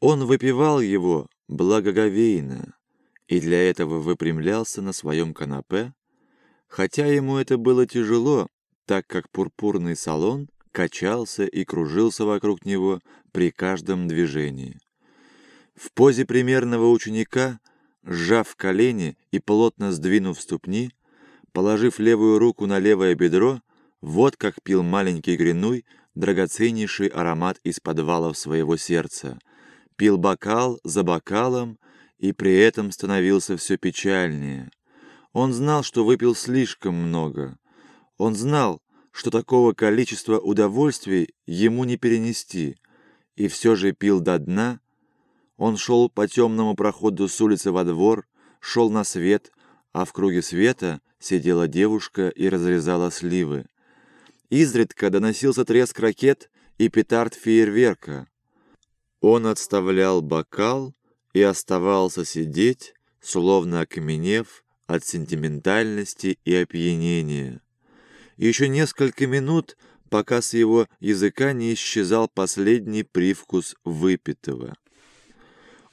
Он выпивал его благоговейно и для этого выпрямлялся на своем канапе, хотя ему это было тяжело, так как пурпурный салон качался и кружился вокруг него при каждом движении. В позе примерного ученика, сжав колени и плотно сдвинув ступни, положив левую руку на левое бедро, вот как пил маленький Гринуй драгоценнейший аромат из подвалов своего сердца, пил бокал за бокалом и при этом становился все печальнее. Он знал, что выпил слишком много. Он знал, что такого количества удовольствий ему не перенести, и все же пил до дна. Он шел по темному проходу с улицы во двор, шел на свет, а в круге света сидела девушка и разрезала сливы. Изредка доносился треск ракет и петард фейерверка. Он отставлял бокал и оставался сидеть, словно окаменев от сентиментальности и опьянения. Еще несколько минут, пока с его языка не исчезал последний привкус выпитого.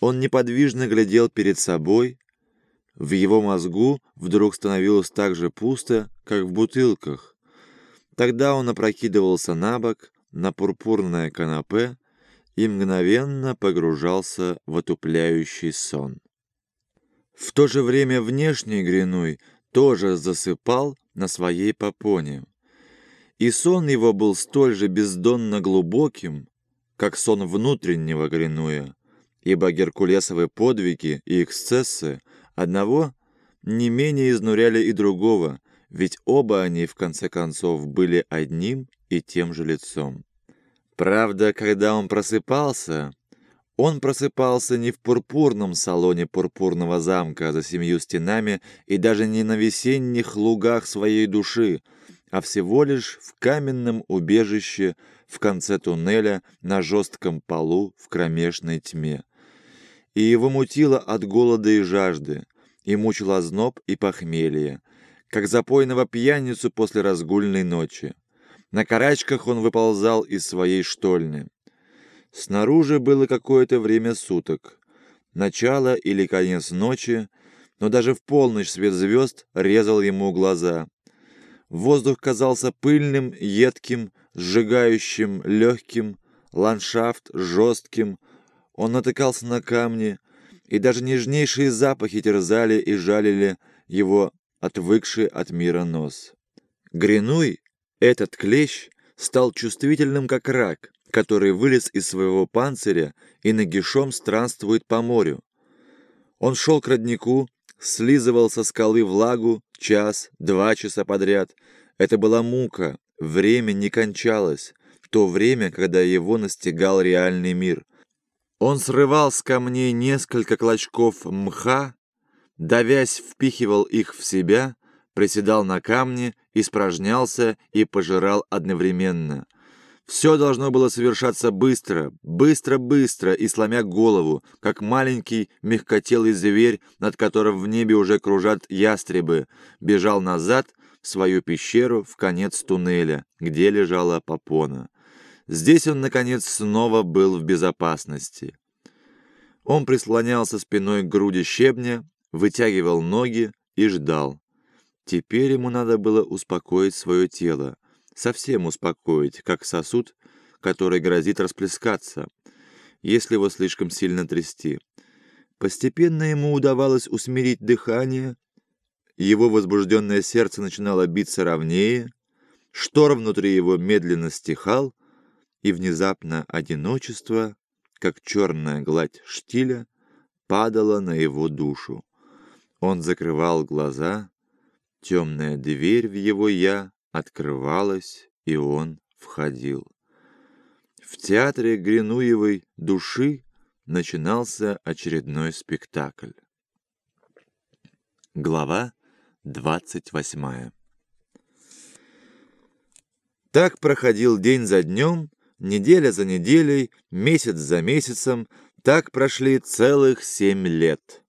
Он неподвижно глядел перед собой. В его мозгу вдруг становилось так же пусто, как в бутылках. Тогда он опрокидывался на бок, на пурпурное канапе и мгновенно погружался в отупляющий сон. В то же время внешний Гринуй тоже засыпал на своей попоне. И сон его был столь же бездонно глубоким, как сон внутреннего Гринуя, ибо геркулесовы подвиги и эксцессы одного не менее изнуряли и другого, ведь оба они, в конце концов, были одним и тем же лицом. Правда, когда он просыпался, он просыпался не в пурпурном салоне пурпурного замка за семью стенами и даже не на весенних лугах своей души, а всего лишь в каменном убежище в конце туннеля на жестком полу в кромешной тьме. И его мутило от голода и жажды, и мучило зноб и похмелье, как запойного пьяницу после разгульной ночи. На карачках он выползал из своей штольни. Снаружи было какое-то время суток, начало или конец ночи, но даже в полночь свет звезд резал ему глаза. Воздух казался пыльным, едким, сжигающим, легким, ландшафт жестким. Он натыкался на камни, и даже нежнейшие запахи терзали и жалили его отвыкший от мира нос. Гринуй, этот клещ, стал чувствительным как рак, который вылез из своего панциря и нагишом странствует по морю. Он шел к роднику, слизывал со скалы влагу час, два часа подряд. Это была мука, время не кончалось, в то время, когда его настигал реальный мир. Он срывал с камней несколько клочков мха, давясь впихивал их в себя, приседал на камни, испражнялся и пожирал одновременно. Все должно было совершаться быстро, быстро-быстро и сломя голову, как маленький мягкотелый зверь, над которым в небе уже кружат ястребы, бежал назад в свою пещеру в конец туннеля, где лежала попона. Здесь он, наконец, снова был в безопасности. Он прислонялся спиной к груди щебня, вытягивал ноги и ждал. Теперь ему надо было успокоить свое тело, совсем успокоить, как сосуд, который грозит расплескаться, если его слишком сильно трясти. Постепенно ему удавалось усмирить дыхание, его возбужденное сердце начинало биться ровнее, штор внутри его медленно стихал, и внезапно одиночество, как черная гладь штиля, падало на его душу. Он закрывал глаза, темная дверь в его «я» открывалась, и он входил. В театре Гринуевой души начинался очередной спектакль. Глава 28 Так проходил день за днем, неделя за неделей, месяц за месяцем, так прошли целых семь лет.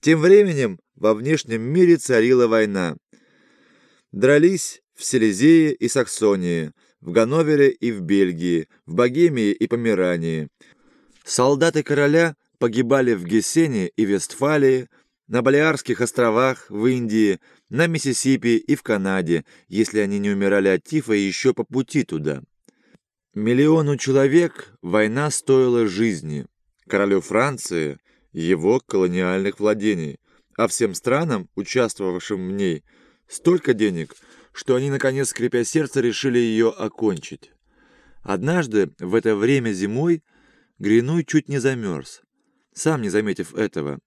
Тем временем во внешнем мире царила война. Дрались в Силезии и Саксонии, в Ганновере и в Бельгии, в Богемии и Померании. Солдаты короля погибали в Гессене и Вестфалии, на Балиарских островах, в Индии, на Миссисипи и в Канаде, если они не умирали от тифа еще по пути туда. Миллиону человек война стоила жизни, королю Франции – его колониальных владений, а всем странам, участвовавшим в ней, столько денег, что они, наконец, скрипя сердце, решили ее окончить. Однажды, в это время зимой, Гринуй чуть не замерз, сам не заметив этого.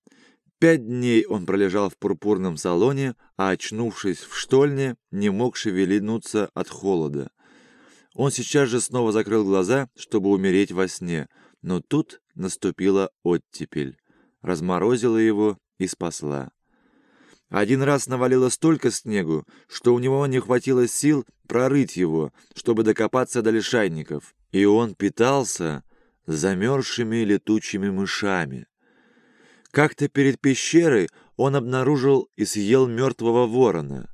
Пять дней он пролежал в пурпурном салоне, а, очнувшись в штольне, не мог шевелинуться от холода. Он сейчас же снова закрыл глаза, чтобы умереть во сне, но тут наступила оттепель, разморозила его и спасла. Один раз навалило столько снегу, что у него не хватило сил прорыть его, чтобы докопаться до лишайников, и он питался замерзшими летучими мышами. Как-то перед пещерой он обнаружил и съел мертвого ворона.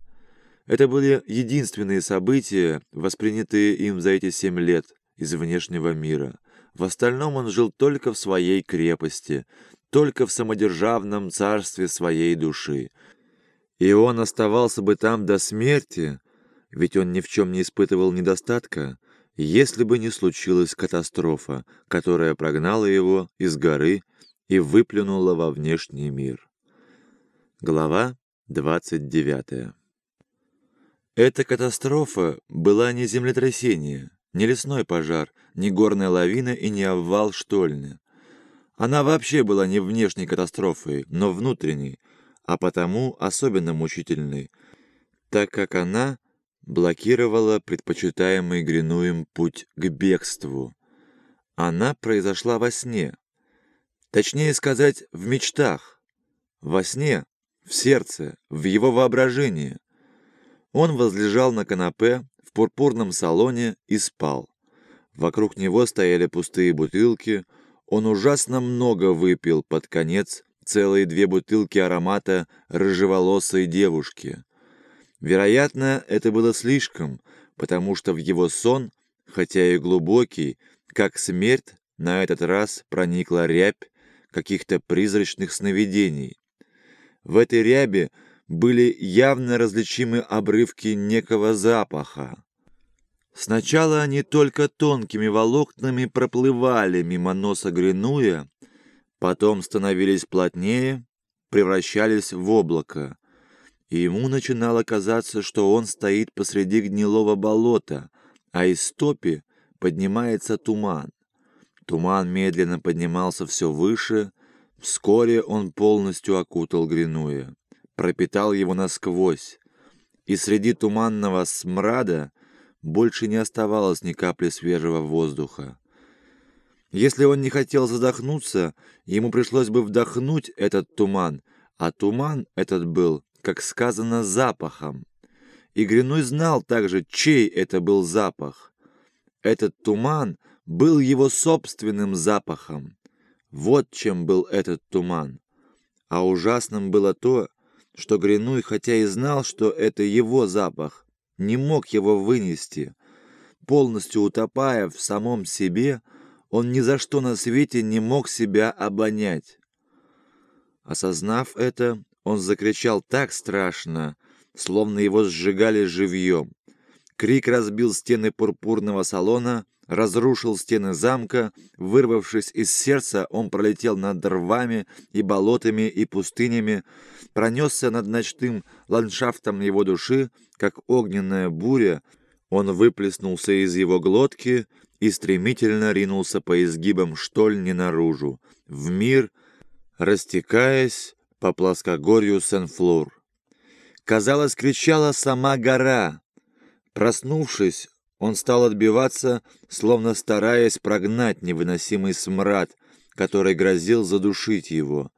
Это были единственные события, воспринятые им за эти семь лет из внешнего мира. В остальном он жил только в своей крепости, только в самодержавном царстве своей души. И он оставался бы там до смерти, ведь он ни в чем не испытывал недостатка, если бы не случилась катастрофа, которая прогнала его из горы и выплюнула во внешний мир. Глава 29 Эта катастрофа была не землетрясение, не лесной пожар, не горная лавина и не обвал штольни. Она вообще была не внешней катастрофой, но внутренней, а потому особенно мучительной, так как она блокировала предпочитаемый Гринуем путь к бегству. Она произошла во сне. Точнее сказать, в мечтах. Во сне, в сердце, в его воображении. Он возлежал на канапе в пурпурном салоне и спал. Вокруг него стояли пустые бутылки – он ужасно много выпил под конец целые две бутылки аромата рыжеволосой девушки. Вероятно, это было слишком, потому что в его сон, хотя и глубокий, как смерть, на этот раз проникла рябь каких-то призрачных сновидений. В этой ряби были явно различимы обрывки некого запаха. Сначала они только тонкими волокнами проплывали мимо носа Гринуя, потом становились плотнее, превращались в облако. И ему начинало казаться, что он стоит посреди гнилого болота, а из стопи поднимается туман. Туман медленно поднимался все выше, вскоре он полностью окутал Гринуя, пропитал его насквозь, и среди туманного смрада больше не оставалось ни капли свежего воздуха. Если он не хотел задохнуться, ему пришлось бы вдохнуть этот туман, а туман этот был, как сказано, запахом. И Гринуй знал также, чей это был запах. Этот туман был его собственным запахом. Вот чем был этот туман. А ужасным было то, что Гринуй, хотя и знал, что это его запах, не мог его вынести. Полностью утопая в самом себе, он ни за что на свете не мог себя обонять. Осознав это, он закричал так страшно, словно его сжигали живьем. Крик разбил стены пурпурного салона, разрушил стены замка, вырвавшись из сердца, он пролетел над рвами и болотами и пустынями, пронесся над ночным ландшафтом его души, как огненная буря, он выплеснулся из его глотки и стремительно ринулся по изгибам штольни наружу, в мир, растекаясь по плоскогорью Сен-Флор. Казалось, кричала сама гора. Проснувшись, он стал отбиваться, словно стараясь прогнать невыносимый смрад, который грозил задушить его.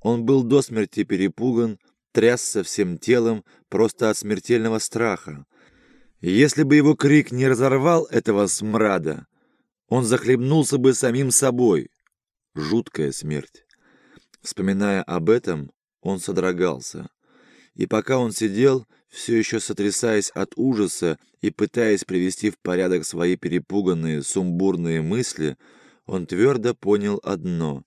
Он был до смерти перепуган, трясся всем телом просто от смертельного страха. Если бы его крик не разорвал этого смрада, он захлебнулся бы самим собой. Жуткая смерть. Вспоминая об этом, он содрогался. И пока он сидел, все еще сотрясаясь от ужаса и пытаясь привести в порядок свои перепуганные, сумбурные мысли, он твердо понял одно